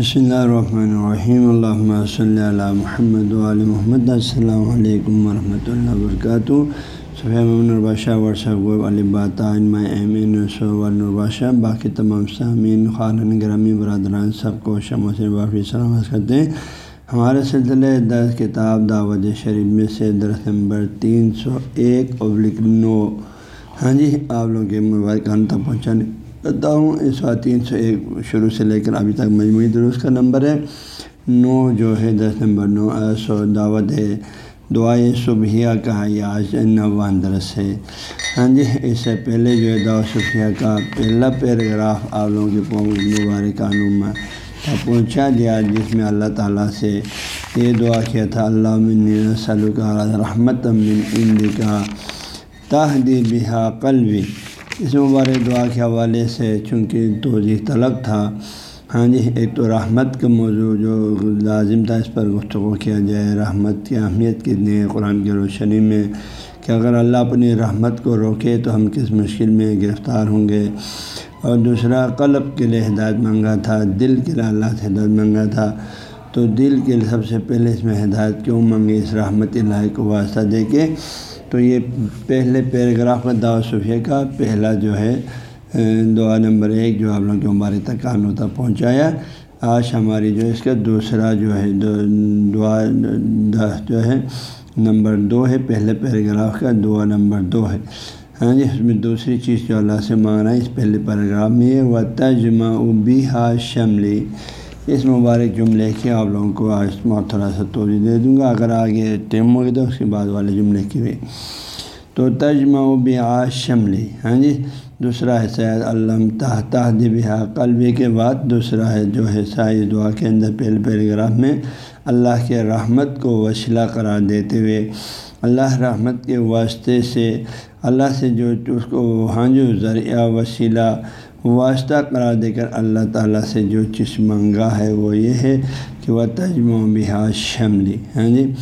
بسم اللہ الرحمن الرحیم اللہ صلی اللہ محمد علیہ محمد السلام علیکم ورحمۃ اللہ وبرکاتہ صبح ورثہ الباشہ باقی تمام سامعین خارن گرامی برادران سب کو شمع سے باقی سلامت کرتے ہیں ہمارے سلسلے دس کتاب دعوت شریف میں سے درخت نمبر تین سو ایک ابلک نو۔ ہاں جی آپ لوگوں کے موبائل کان تک پہنچانے کرتا ہوں، اس تین سو ایک شروع سے لے کر ابھی تک مجموعی درست کا نمبر ہے۔ نو جو ہے، دس نمبر، نو سو، دعوت ہے۔ دعائیں صبحیہ کا یہ آج نوان درس ہے۔ ہاں جی اس سے پہلے جو ہے دعا صبحیہ کا پہلا پیراگراف آپ لوگوں کے قوم میں پہنچا دیا، جس میں اللہ تعالیٰ سے یہ دعا کیا تھا اللہ من سلوکہ رحمت من اند کا تحدی بحا قلبی۔ اس مبارک دعا کے حوالے سے چونکہ توضیح طلب تھا ہاں جی ایک تو رحمت کا موضوع جو لازم تھا اس پر گفتگو کیا جائے، رحمت کی اہمیت کتنی ہے قرآن کی روشنی میں کہ اگر اللہ اپنی رحمت کو روکے تو ہم کس مشکل میں گرفتار ہوں گے۔ اور دوسرا، قلب کے لیے ہدایت مانگا تھا، دل کے لیے اللہ سے ہدایت مانگا تھا۔ تو دل کے لیے سب سے پہلے اس میں ہدایت کیوں مانگے اس رحمت اللہ کو واسطہ دے کے تو یہ پہلے پیراگراف کا دعوت صوفیہ کا پہلا جو ہے دعا نمبر ایک جو آپ لوگوں کے مبارک تک کانوں تک پہنچایا۔ آج ہماری جو اس کا دوسرا جو ہے دعا جو ہے، نمبر دو ہے، پہلے پیراگراف کا دعا نمبر دو ہے۔ ہاں جی اس میں دوسری چیز جو اللہ سے مانگ رہا ہے، اس پہلے پیراگراف میں یہ و تجمہ بھی ہا شملی اس مبارک جملے کے آپ لوگوں کو آج میں تھوڑا سا توجہ دے دوں گا۔ اگر آگے ٹیم ہوگی تو اس کے بعد والے جملے کی بھی۔ تو تجمہ و بحا شملی ہاں جی؟ دوسرا ہے سید اللہ تحد بحا قلبی کے بعد۔ دوسرا ہے جو ہے سائز دعا کے اندر پہلے پیراگراف میں۔ اللہ کے رحمت کو وسیلہ قرار دیتے ہوئے۔ اللہ رحمت کے واسطے سے، اللہ سے جو اس کو وہاں جو ذریعہ وسیلہ واسطہ قرار دے کر اللہ تعالیٰ سے جو چیز منگا ہے وہ یہ ہے کہ وہ تجمہ بہا شملی ہاں جی؟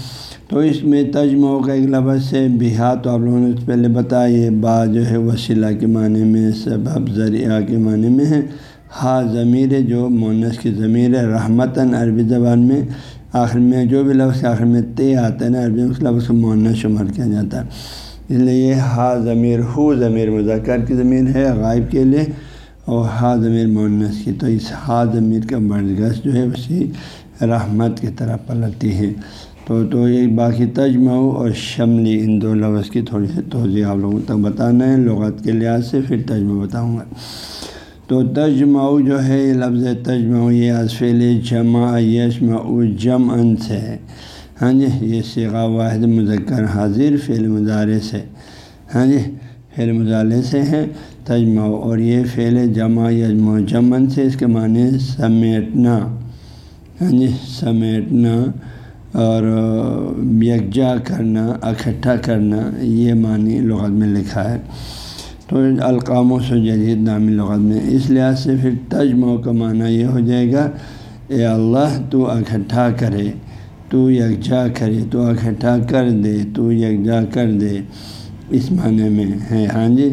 تو اس میں تجمہ کا ایک لفظ سے بہا تو آپ لوگوں نے پہلے بتایا، یہ با جو ہے وسیلہ کے معنی میں، سبب، ذریعہ کے معنی میں ہے۔ ہا ضمیر جو مونس کی ضمیر ہے، رحمتاً، عربی زبان میں۔ آخر میں جو بھی لفظ، آخر میں تے آتا ہے نا، عربی اس لفظ کو مونس شمار کیا جاتا ہے۔ اس لیے یہ ہا ضمیر، ہو ضمیر، مذکر کی ضمیر ہے، غائب کے لیے۔ اور ہا ضمیر مونس کی تو اس ہا ضمیر کا برگش جو ہے اسی رحمت کی طرح پلٹتی ہے۔ تو تو یہ باقی تجمہ اور شملی ان دو لفظ کی تھوڑی سی توضیع آپ لوگوں تک بتانا ہے، لغت کے لحاظ سے پھر تجمہ بتاؤں گا۔ تو تجمع جو ہے، یہ لفظ تجمع، یہ اسفیل جمع یشمع جم ان سے ہے۔ ہاں جی یہ سیغا واحد مذکر حاضر، فعل مظاہرے سے۔ ہاں جی فعل مظاہرے سے ہے تجمع اور یہ فعل جمع یجم و جمن سے اس کے معنی سمیٹنا ہاں جی سمیٹنا اور یکجا کرنا، اکٹھا کرنا، یہ معنی لغت میں لکھا ہے۔ تو القام و جدید نامی لغت میں۔ اس لحاظ سے پھر تجمع کا معنی یہ ہو جائے گا، اے اللہ تو اکٹھا کرے، تو یکجا کرے، تو اکٹھا کر دے، تو یکجا کر دے۔ اس معنی میں ہے۔ ہاں جی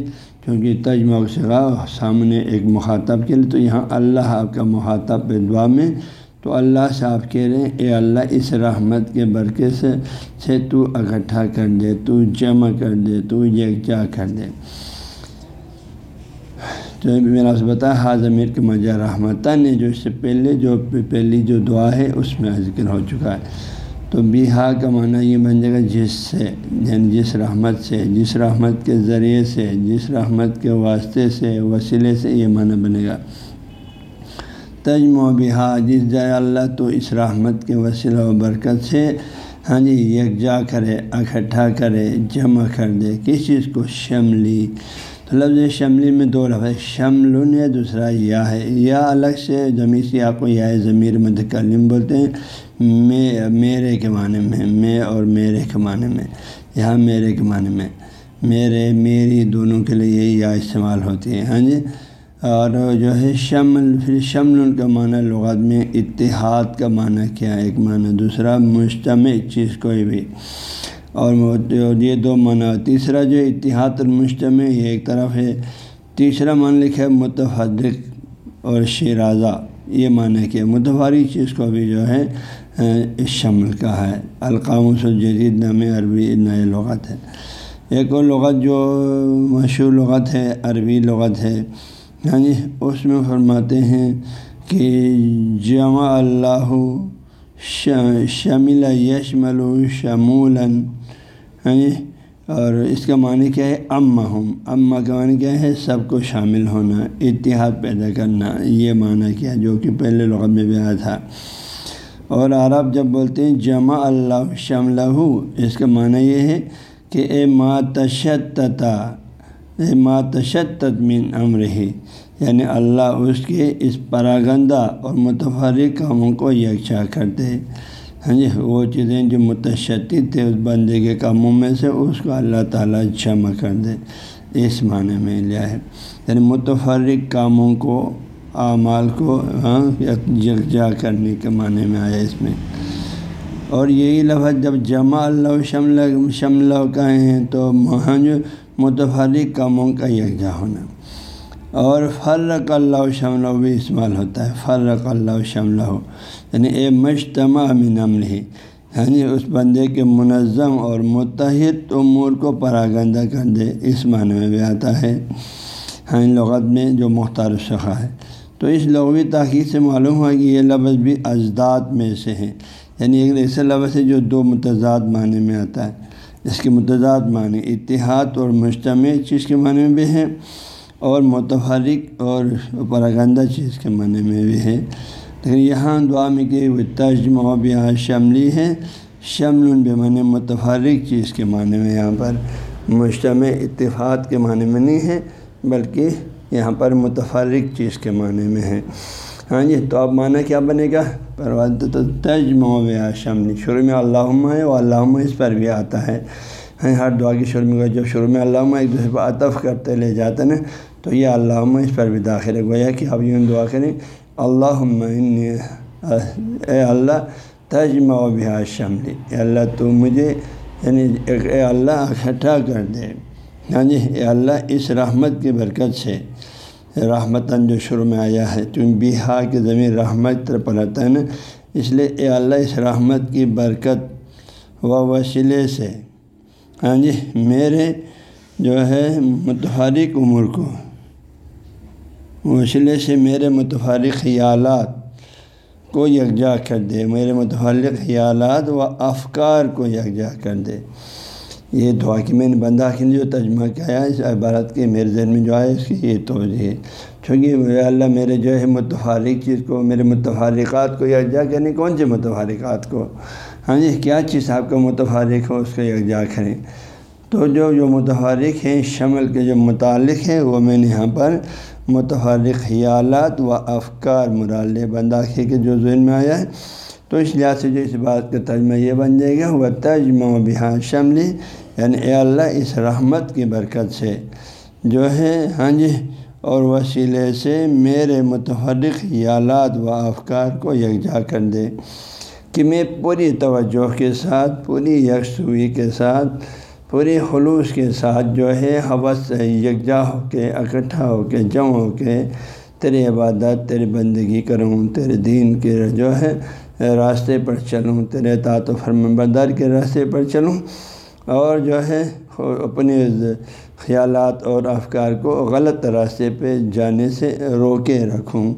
کیونکہ تجمہ سگا سامنے ایک مخاطب کے لیے تو یہاں اللہ آپ کا مخاطب دعا میں تو اللہ سے آپ کہہ رہے ہیں، اے اللہ اس رحمت کے برکے سے سے تو اکٹھا کر دے، تو جمع کر دے، تو یکجا کر دے۔ تو میرا سے بتا ہاں حاضمیر کے مجا رحمتہ نے جو اس سے پہلے، جو پہلی جو دعا ہے، اس میں ذکر ہو چکا ہے۔ تو بیہا کا معنی یہ بن جائے گا جس سے یعنی جس رحمت سے، جس رحمت کے ذریعے سے، جس رحمت کے واسطے سے، وسیلے سے یہ معنی بنے گا۔ تجم و بہا جس جائے اللہ تو اس رحمت کے وسیلہ و برکت سے ہاں جی یکجا کرے، اکٹھا کرے، جمع کر دے، کس چیز کو؟ شملی۔ تو لفظ شملی میں دو لفظ شمل ہے، دوسرا یا ہے۔ یا الگ سے زمین سے آپ کو یا ضمیر متکلم بولتے ہیں۔ میں، میرے کے معنی میں میں اور میرے کے معنی میں، یہاں میرے کے معنی میں۔ میرے، میری دونوں کے لیے یہی یا استعمال ہوتی ہے ہاں جی؟ اور جو ہے شمل، پھر شمل کا معنی لغات میں اتحاد کا معنی کیا ایک معنی، دوسرا مشتمع چیز کوئی بھی۔ اور یہ دو معنی، تیسرا جو اتحاد المشتمع یہ ایک طرف ہے۔ تیسرا معنی لکھا ہے متحدق اور شیرازہ، یہ معنی کہ متفارق چیز کو بھی جو ہے اس شمل کا ہے۔ القام الجدید نام عربی نئے لغت ہے۔ ایک اور لغت جو مشہور لغت ہے، عربی لغت ہے۔ یعنی اس میں فرماتے ہیں کہ جمع اللہ شمل یشمل شمولاً۔ یعنی اور اس کا معنی کیا ہے؟ امہ ہم اماں کا معنی کیا ہے؟ سب کو شامل ہونا، اتحاد پیدا کرنا۔ یہ معنی کیا، جو کہ پہلے لغت میں بھی آیا تھا۔ اور عرب جب بولتے ہیں جمع اللہ شملہ اس کا معنی یہ ہے کہ اے ماتشتا اے ماتشت من امر ہی یعنی اللہ اس کے اس پراگندہ اور متفرق کاموں کو یکجا کرتے ہاں جی وہ چیزیں جو متشدد تھے اس بندے کے کاموں میں سے، اس کو اللہ تعالیٰ جمع کر دے۔ اس معنی میں لیا ہے۔ یعنی متفرق کاموں کو اعمال کو ہاں یکجا کرنے کے معنی میں آیا اس میں۔ اور یہی لفظ جب جمع اللہ شمل شمل کہیں تو ہاں جو متفرق کاموں کا یکجا ہونا۔ اور فرق اللہ شملہ بھی استعمال ہوتا ہے، فرق اللہ شملہ یعنی اے مشتمہ من عمل ہی یعنی اس بندے کے منظم اور متحد امور کو پراگندہ کر دے اس معنی میں بھی آتا ہے۔ ہاں لغت میں جو مختار شخا ہے۔ تو اس لغوی تاخیر سے معلوم ہوا کہ یہ لفظ بھی اجداد میں سے ہیں۔ یعنی ایک ایسا لفظ ہے جو دو متضاد معنی میں آتا ہے، اس کے متضاد معنی اتحاد اور مجتمع چیز کے معنی میں بھی ہیں اور متفرق اور پراگندہ چیز کے معنی میں بھی ہے لیکن یہاں دعا میں کہ وہ ترجمہ بھی یہاں شملی ہے۔ شمل بے معنی متفرق چیز کے معنی میں یہاں پر مجتمع اتفاق کے معنی میں نہیں ہے۔ بلکہ یہاں پر متفرق چیز کے معنی میں ہے ہاں جی تو اب معنی کیا بنے گا؟ پرواز تو تجمہ و شروع میں اللہ ہے وہ اللہ اس پر بھی آتا ہے۔ ہاں، ہر دعا کی شروع میں جب شروع میں علامہ ایک دوسرے پر عطف کرتے لے جاتے ہیں، تو یہ علامہ اس پر بھی داخل ہے۔ گویا کہ اب یوں دعا کریں اللہ اے اللہ تجمہ و شملی اے اللہ، تو مجھے یعنی اے اللہ، اکٹھا کر دے۔ ہاں جی اے اللہ اس رحمت کی برکت سے، رحمتاً جو شروع میں آیا ہے، تم بہا کے زمین رحمت پڑھتا ہے نا اس لیے اے اللہ اس رحمت کی برکت و وسیلے سے ہاں جی میرے جو ہے متحرک عمر کو، وسیلے سے میرے متحرک خیالات کو یکجا کر دے، میرے متحرک خیالات و افکار کو یکجا کر دے۔ یہ دعا کہ میں نے بندہ کی جو ترجمہ کیا ہے اس عبارت کے میرے ذہن میں جو ہے اس کی یہ توجہ ہے۔ چونکہ اللہ میرے جو ہے متحرک چیز کو، میرے متحرکات کو یکجا کرنے کون سے متحرکات کو؟ ہاں جی کیا چیز آپ کا متفارق ہو اس کو یکجا کریں؟ تو جو جو متحرک ہیں، شمل کے جو متعلق ہیں، وہ میں نے یہاں پر متحرک خیالات و افکار مرال بنداخی کے جو ذہن میں آیا ہے۔ تو اس لحاظ سے جو اس بات کا ترجمہ یہ بن جائے گا وہ تجمہ و بحان شملی یعنی اے اللہ اس رحمت کی برکت سے جو ہے ہاں جی اور وسیلے سے میرے متحرک خیالات و افکار کو یکجا کر دے کہ میں پوری توجہ کے ساتھ، پوری یکسوئی کے ساتھ، پوری خلوص کے ساتھ جو ہے، حوث سے یکجا ہو کے، اکٹھا ہو کے جم ہو کے تیری عبادت تیری بندگی کروں، تیرے دین کے جو ہے، راستے پر چلوں، تیرے تعت و فرم بردار کے راستے پر چلوں۔ اور جو ہے اپنے خیالات اور افکار کو غلط راستے پہ جانے سے روکے رکھوں۔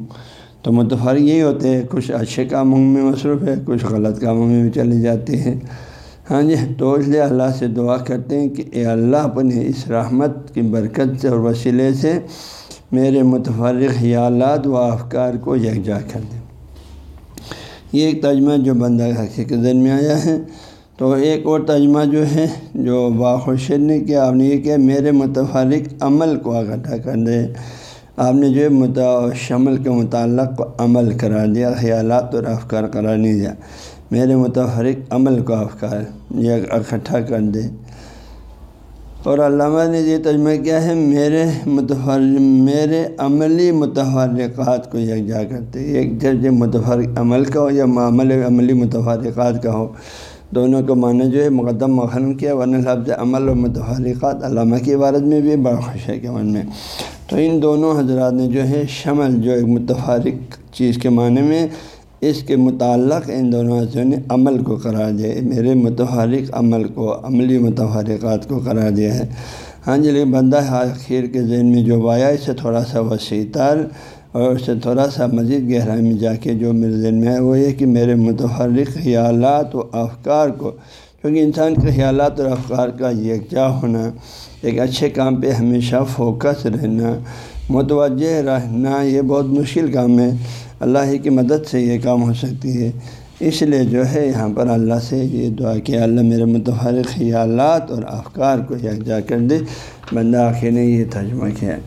تو متفرق یہی ہوتے ہیں، کچھ اچھے کاموں میں مصروف ہے کچھ غلط کاموں میں بھی چلے جاتے ہیں۔ ہاں جی تو اس لیے اللہ سے دعا کرتے ہیں کہ اے اللہ اپنے اس رحمت کی برکت سے اور وسیلے سے میرے متفرق خیالات و افکار کو یکجا کر دیں۔ یہ ایک ترجمہ جو بندہ حقیقت کے ذہن میں آیا ہے۔ تو ایک اور ترجمہ جو ہے، جو باخوشید نے کیا، آپ نے یہ کیا، میرے متفرق عمل کو اکٹھا کر دے۔ آپ نے جو ہے شمل کے متعلق عمل قرار دیا، خیالات اور افکار قرار نہیں دیا۔ میرے متحرک عمل کو افکار، یہ اکٹھا کر دے۔ اور علامہ نے یہ ترجمہ کیا ہے، میرے متفر، میرے عملی متحرکات کو یکجا کرتے ایک جب متفرق عمل کا ہو یا عمل، عملی متفرقات کا ہو۔ دونوں کو معنی جو ہے مقدم مخن کیا، ورنہ لفظ عمل و متحرکات علامہ کی عبارت میں بھی بڑا خوش ہے کہ من میں تو ان دونوں حضرات نے جو ہے شمل، جو ایک متفارق چیز کے معنی میں اس کے متعلق ان دونوں حضرت نے عمل کو قرار دیا میرے متفارق عمل کو، عملی متفارقات کو قرار دیا ہے۔ ہاں جی لیکن بندہ آخر کے ذہن میں جو وایا اس سے تھوڑا سا وسیع تر۔ اور اس سے تھوڑا سا مزید گہرائی میں جا کے جو میرے ذہن میں ہے وہ یہ کہ میرے متحرک خیالات و افکار کو، کیونکہ انسان کے خیالات اور افکار کا یکجا ہونا، ایک اچھے کام پہ ہمیشہ فوکس رہنا، متوجہ رہنا، یہ بہت مشکل کام ہے۔ اللہ ہی کی مدد سے یہ کام ہو سکتی ہے۔ اس لیے جو ہے یہاں پر اللہ سے یہ دعا کہ اللہ میرے متحرک خیالات اور افکار کو یکجا کر دے۔ بندہ آخر نے یہ ترجمہ کیا ہے۔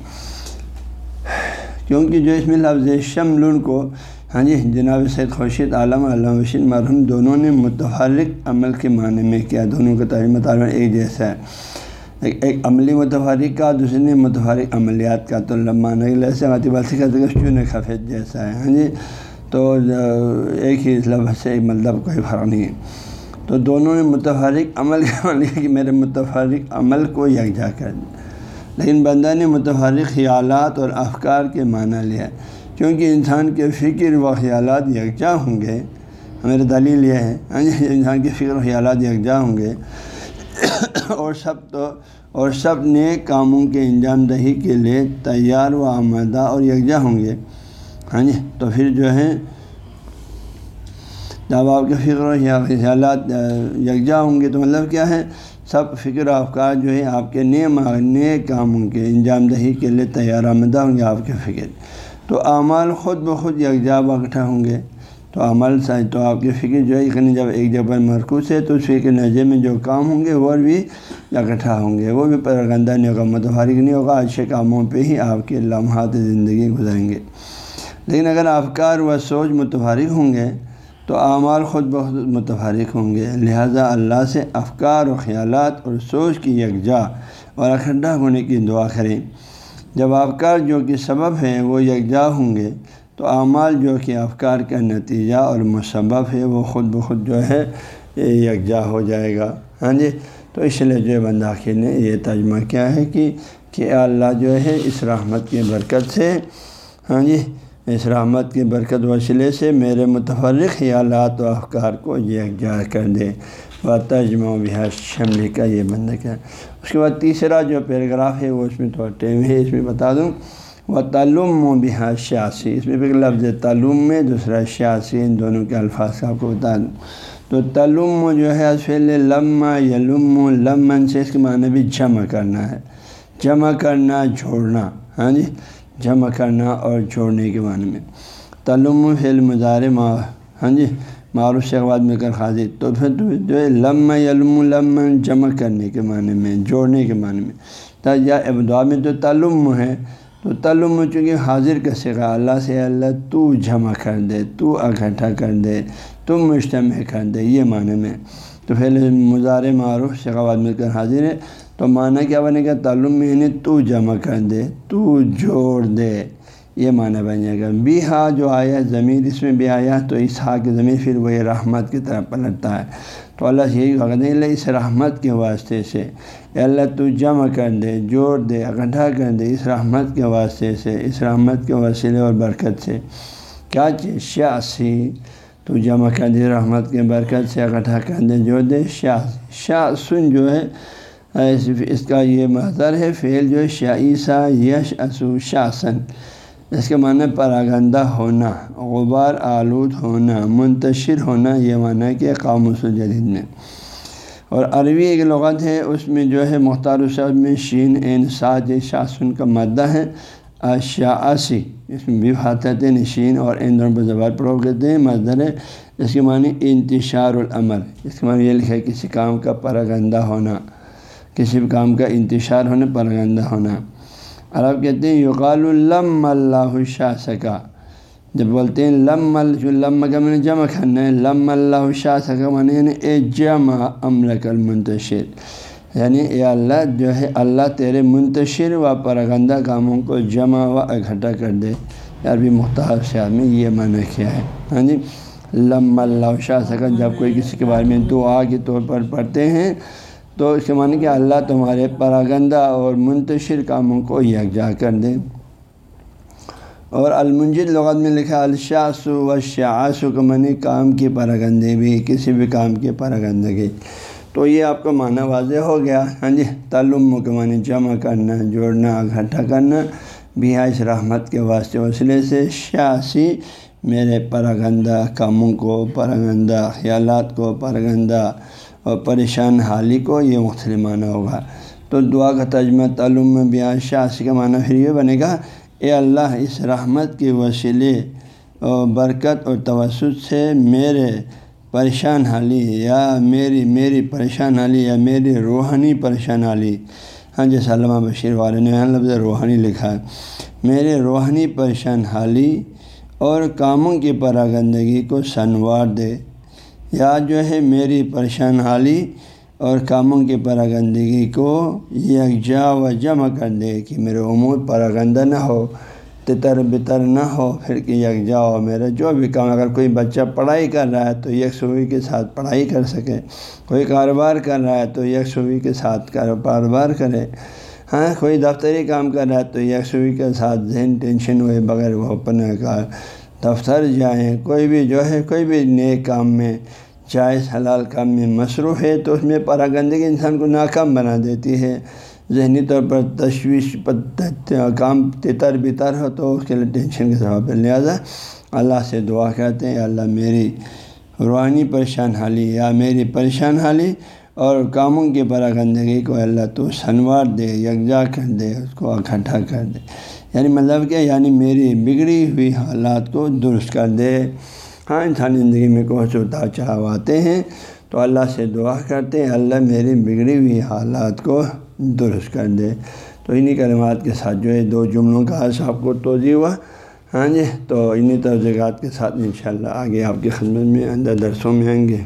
کیونکہ جو اس میں لفظ شمل کو ہاں جی جناب سید خورشید عالم، علامہ وشید مرحوم، دونوں نے متحرک عمل کے معنی میں کیا، دونوں کا ترجمہ تعلق ایک جیسا ہے۔ ایک ایک عملی متحرک کا، دوسرے نے متحرک عملیات کا، تو معنی ایسے بات چون خفیت جیسا ہے ہاں جی۔ تو ایک ہی لفظ سے مطلب کوئی فرق نہیں ہے۔ تو دونوں نے متحرک عمل کا معنی کہ میرے متحرک عمل کو یکجا کر دیا۔ لیکن بندہ نے متحرک خیالات اور افکار کے معنی لیا کیونکہ انسان کے فکر و خیالات یکجا ہوں گے میرا دلیل یہ ہے ہاں جی، انسان کے فکر و خیالات یکجا ہوں گے۔ اور سب تو، اور سب نیک کاموں کے انجام دہی کے لیے تیار و آمدہ اور یکجا ہوں گے۔ ہاں جی تو پھر جو ہے، جب آپ کے فکر و خیالات یکجا ہوں گے تو مطلب کیا ہے؟ سب فکر و افکار جو ہے آپ کے نئے نئے کاموں کے انجام دہی کے لیے تیار آمدہ ہوں گے آپ کے فکر۔ تو اعمال خود بخود یکجا اکٹھا ہوں گے۔ تو عمل سائز تو آپ کی فکر جو ہے یعنی جب ایک جگہ مرکوز ہے تو اس فکر نظر میں جو کام ہوں گے، وہ بھی اکٹھا ہوں گے۔ وہ بھی پرگندہ نہیں ہوگا متفارق نہیں ہوگا، اچھے کاموں پہ ہی آپ کے لمحات زندگی گزاریں گے۔ لیکن اگر افکار و سوچ متفارق ہوں گے تو اعمال خود بخود متفارق ہوں گے۔ لہذا اللہ سے افکار و خیالات اور سوچ کی یکجا اور اکھڈا ہونے کی دعا کریں۔ جب افکار جو کہ سبب ہیں وہ یکجا ہوں گے، تو اعمال جو کہ افکار کا نتیجہ اور مسبب ہے وہ خود بخود جو ہے یکجا ہو جائے گا۔ ہاں جی؟ تو اس لیے جو بندہ آخر نے یہ ترجمہ کیا ہے کہ کہ اللہ جو ہے اس رحمت کی برکت سے ہاں جی اس رحمت کی برکت وسیلے سے میرے متفرق خیالات و افکار کو یکجا کر دے۔ و ترجمہ و بحث شملی کا یہ بند کیا اس کے بعد تیسرا جو پیراگراف ہے وہ اس میں تھوڑا ٹیم ہے، اس میں بتا دوں۔ وہ تعلوم و بحث شیاسی اس میں بھی لفظ تعلوم میں، دوسرا شیاسی ان دونوں کے الفاظ کا آپ کو بتا دوں۔ تو تعلوم جو ہے اسفیل لمہ یلم، لمن سے اس کے معنی بھی جمع کرنا ہے۔ جمع کرنا، جوڑنا۔ ہاں جی؟ جمع کرنا اور چھوڑنے کے معنی میں۔ تلم فعل مظاہر ما ہاں جی معروف سے بعد میں کر خاضی تو پھر جو ہے، لم علم لم جمع کرنے کے معنی میں، جوڑنے کے معنی میں۔ یا ابدا میں تو تعلم ہے، تو تعلم چونکہ حاضر کا سکھا اللہ سے اللہ تو جمع کر دے، تو اکٹھا کر دے تم مجتمع کر دے، یہ معنی میں۔ تو پھر مظاہر معروف سے بعد مل کر حاضر ہے۔ تو معنی کیا بنے گا؟ تعلم میں یعنی تو جمع کر دے، تو جوڑ دے۔ یہ معنی بن جائے گا۔ بھی ہا جو آیا ضمیر اس میں بھی آیا تو اس ہا کی ضمیر پھر وہی رحمت کی طرف پلٹتا ہے۔ تو اللہ سے یہی کہتے ہیں اللہ اس رحمت کے واسطے سے۔ اللہ، تو جمع کر دے، جوڑ دے، اکٹھا کر دے اس رحمت کے واسطے سے، اس رحمت کے وسیلے اور برکت سے۔ کیا چیز؟ شاسی۔ تو جمع کر دے، رحمت کے برکت سے اکٹھا کر دے، جوڑ دے شاہ شاہ سن جو ہے اس کا یہ مظر ہے، فعل جو شائسہ یش اسو شاسن۔ اس کے معنی پراگندہ ہونا، غبار آلود ہونا، منتشر ہونا، یہ معنی کہ قاموس جدید میں۔ اور عربی ایک لغت ہے، اس میں جو ہے، مختار الصب میں شین، این ساج شاسن کا مادہ ہے۔ اشاسی اس میں بھی حاطت نشین اور ان دونوں پر زبان پروگ کرتے ہیں مظر ہے۔ اس کے معنی انتشار العمل۔ اس کے معنی یہ لکھا ہے کسی کام کا پراگندہ ہونا۔ کسی بھی کام کا انتشار ہونا پرگندہ ہونا۔ عرب کہتے ہیں، یقال الم اللہ شاہ سکا جب بولتے ہیں لم لم کا میں نے جمع کرنا ہے۔ لم اللہ شاہ سکا معنی یعنی اے جمع امر کل منتشر یعنی اے اللہ جو ہے، اللہ تیرے منتشر و پرگندہ کاموں کو جمع و اکٹھا کر دے۔ عربی مختار سے آدمی یہ معنی کیا ہے۔ ہاں جی؟ لم اللہ شاہ سکا جب کوئی کسی کے بارے میں دعا کے طور پر پڑھتے ہیں تو اس کے معنی کہ اللہ تمہارے پراگندہ اور منتشر کاموں کو یکجا کر دے اور المنجد لغت میں لکھا الشاسو و شاسو کا منی کام کی پراگندے بھی، کسی بھی کام کی پراگندگی تو یہ آپ کو معنی واضح ہو گیا۔ ہاں جی تعلم کے معنی جمع کرنا، جوڑنا، اکٹھا کرنا بھی اس رحمت کے واسطے وسیلے سے شاسی میرے پراگندہ کاموں کو، پراگندہ خیالات کو، پراگندہ اور پریشان حالی کو یہ مختلف معنی ہوگا۔ تو دعا کا تجمہ تعلم میں شاسی کا معنی پھر یہ بنے گا، اے اللہ، اس رحمت کے وسیلے اور برکت اور توسط سے میرے پریشان حالی یا میری میری پریشان حالی یا میری روحانی پریشان حالی۔ ہاں جیسے علامہ بشیر والے نے لفظ روحانی لکھا ہے۔ میرے روحانی پریشان حالی اور کاموں کی پراگندگی کو سنوار دے۔ یا جو ہے میری پریشان حالی اور کاموں کی پراگندگی کو یکجا و جمع کر دے کہ میرے امور پراگندہ نہ ہو، تتر بتر نہ ہو، پھر کہ یکجا ہو میرا جو بھی کام، اگر کوئی بچہ پڑھائی کر رہا ہے تو یکسوئی کے ساتھ پڑھائی کر سکے، کوئی کاروبار کر رہا ہے تو یکسوئی کے ساتھ کاروبار کرے ہاں کوئی دفتری کام کر رہا ہے تو یکسوئی کے ساتھ ذہن ٹینشن ہوئے بغیر وہ اپنے کا دفتر جائیں، کوئی بھی جو ہے، کوئی بھی نئے کام میں، جائز حلال کام میں مصروف ہے تو اس میں پراگندگی انسان کو ناکام بنا دیتی ہے۔ ذہنی طور پر تشویش، کام تر بتر ہو تو اس کے لیے ٹینشن کے سبب لہٰذا اللہ سے دعا کرتے ہیں اللہ میری روحانی پریشان حالی یا میری پریشان حالی اور کاموں کی پراگندگی کو اللہ تو سنوار دے، یکجا کر دے، اس کو اکٹھا کر دے۔ یعنی مطلب کہ یعنی میری بگڑی ہوئی حالات کو درست کر دے۔ ہاں انسانی زندگی میں کچھ اتار چڑھاؤ آتے ہیں؟ تو اللہ سے دعا کرتے ہیں، اللہ میری بگڑی ہوئی حالات کو درست کر دے۔ تو انہی کلمات کے ساتھ جو ہے، دو جملوں کا آج آپ کو توضیع ہوا۔ ہاں جی تو انہی توجہات کے ساتھ انشاءاللہ آگے آپ کی خدمت میں اندر درسوں میں آئیں گے۔